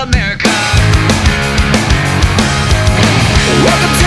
America. Welcome